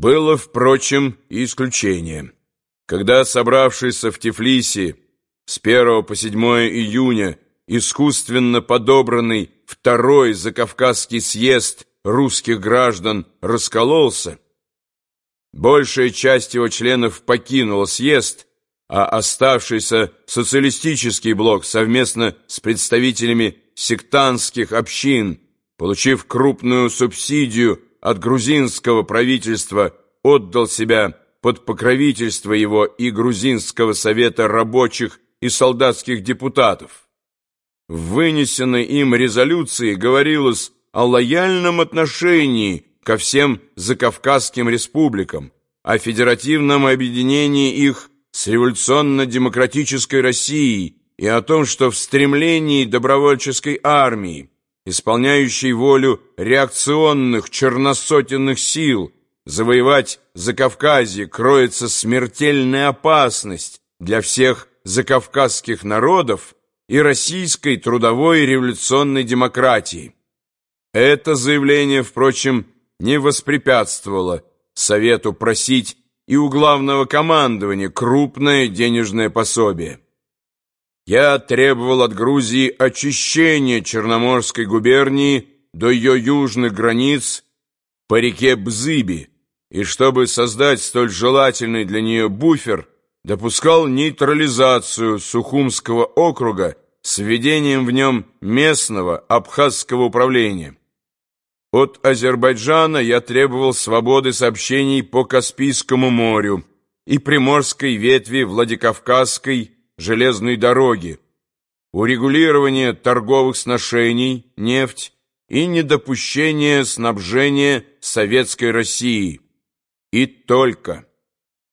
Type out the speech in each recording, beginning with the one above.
Было, впрочем, и исключение. Когда собравшийся в Тифлисе с 1 по 7 июня искусственно подобранный второй Закавказский съезд русских граждан раскололся, большая часть его членов покинула съезд, а оставшийся социалистический блок совместно с представителями сектантских общин, получив крупную субсидию от грузинского правительства отдал себя под покровительство его и грузинского совета рабочих и солдатских депутатов. В вынесенной им резолюции говорилось о лояльном отношении ко всем закавказским республикам, о федеративном объединении их с революционно-демократической Россией и о том, что в стремлении добровольческой армии исполняющий волю реакционных черносотенных сил, завоевать Закавказье кроется смертельная опасность для всех закавказских народов и российской трудовой революционной демократии. Это заявление, впрочем, не воспрепятствовало Совету просить и у главного командования крупное денежное пособие. Я требовал от Грузии очищения Черноморской губернии до ее южных границ по реке Бзыби, и чтобы создать столь желательный для нее буфер, допускал нейтрализацию Сухумского округа с введением в нем местного абхазского управления. От Азербайджана я требовал свободы сообщений по Каспийскому морю и приморской ветви Владикавказской железной дороги, урегулирование торговых сношений, нефть и недопущение снабжения Советской России. И только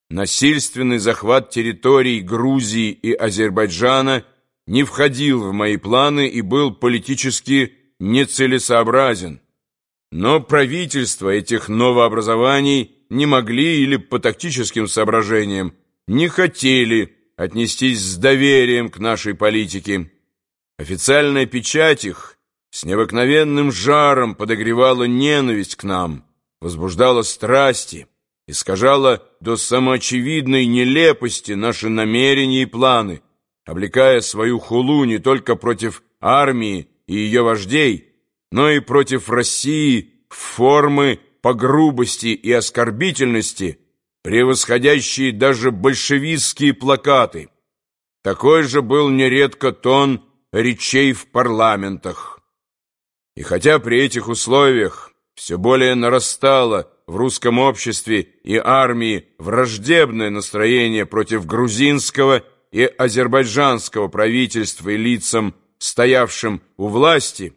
насильственный захват территорий Грузии и Азербайджана не входил в мои планы и был политически нецелесообразен. Но правительства этих новообразований не могли или по тактическим соображениям не хотели отнестись с доверием к нашей политике. Официальная печать их с необыкновенным жаром подогревала ненависть к нам, возбуждала страсти, искажала до самоочевидной нелепости наши намерения и планы, облекая свою хулу не только против армии и ее вождей, но и против России в формы по грубости и оскорбительности – превосходящие даже большевистские плакаты. Такой же был нередко тон речей в парламентах. И хотя при этих условиях все более нарастало в русском обществе и армии враждебное настроение против грузинского и азербайджанского правительства и лицам, стоявшим у власти,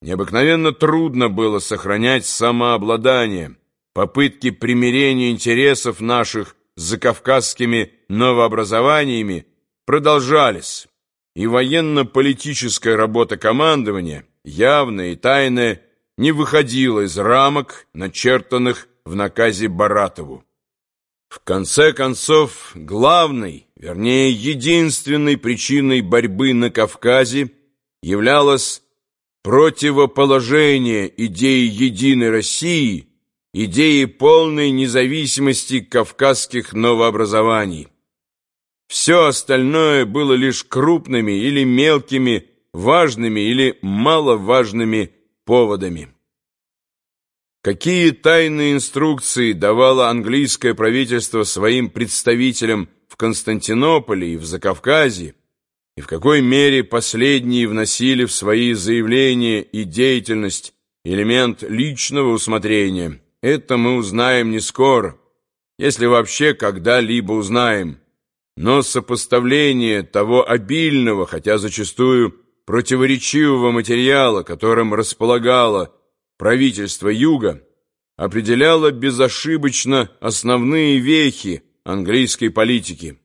необыкновенно трудно было сохранять самообладание – Попытки примирения интересов наших с закавказскими новообразованиями продолжались, и военно-политическая работа командования, явная и тайная, не выходила из рамок, начертанных в наказе Баратову. В конце концов, главной, вернее, единственной причиной борьбы на Кавказе являлось противоположение идеи единой России идеи полной независимости кавказских новообразований. Все остальное было лишь крупными или мелкими, важными или маловажными поводами. Какие тайные инструкции давало английское правительство своим представителям в Константинополе и в Закавказье, и в какой мере последние вносили в свои заявления и деятельность элемент личного усмотрения – это мы узнаем не скоро, если вообще когда-либо узнаем. Но сопоставление того обильного, хотя зачастую противоречивого материала, которым располагало правительство Юга, определяло безошибочно основные вехи английской политики.